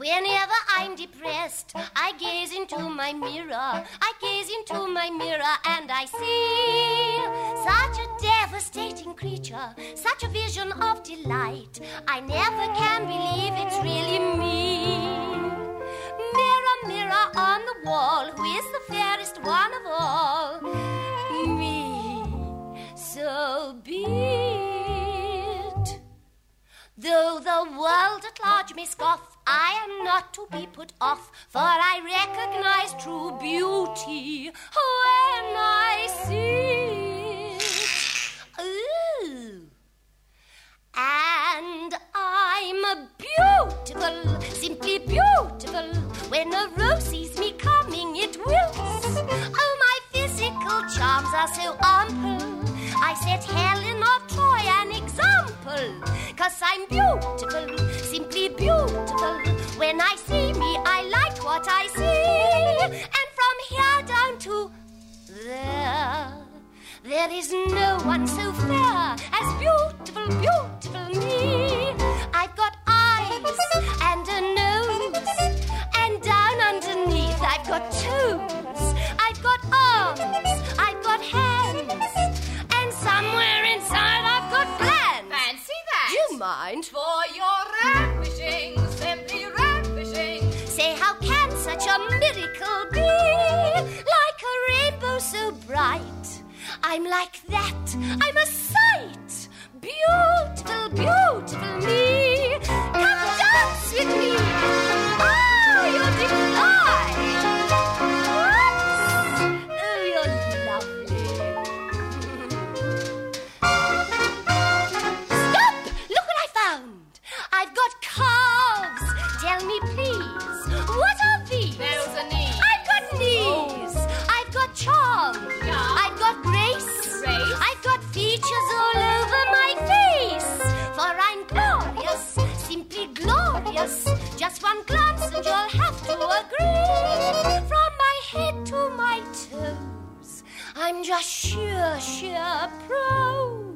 Whenever I'm depressed, I gaze into my mirror. I gaze into my mirror and I see such a devastating creature, such a vision of delight. I never can believe it's really me. Mirror, mirror on the wall, who is the fairest one of all? Though the world at large may scoff, I am not to be put off, for I recognize true beauty when I see it. Ooh. And I'm beautiful, simply beautiful. When a rose sees me coming, it wilts. Oh, my physical charms are so ample. I set Helen of Troy an example. Cause I'm beautiful, simply beautiful. When I see me, I like what I see. And from here down to there, there is no one so fair as beautiful, beautiful me. I've got eyes and a nose, and down underneath I've got mind? For your ravishing, simply ravishing. Say, how can such a miracle be? Like a rainbow so bright. I'm like that. I'm Tell me, please, what are these? There's a knee. I've got knees. Oh. I've got charm. Yeah. I've got grace. Grace. I've got features all over my face. For I'm glorious, simply glorious. Just one glance and you'll have to agree. From my head to my toes, I'm just sheer, sheer prose.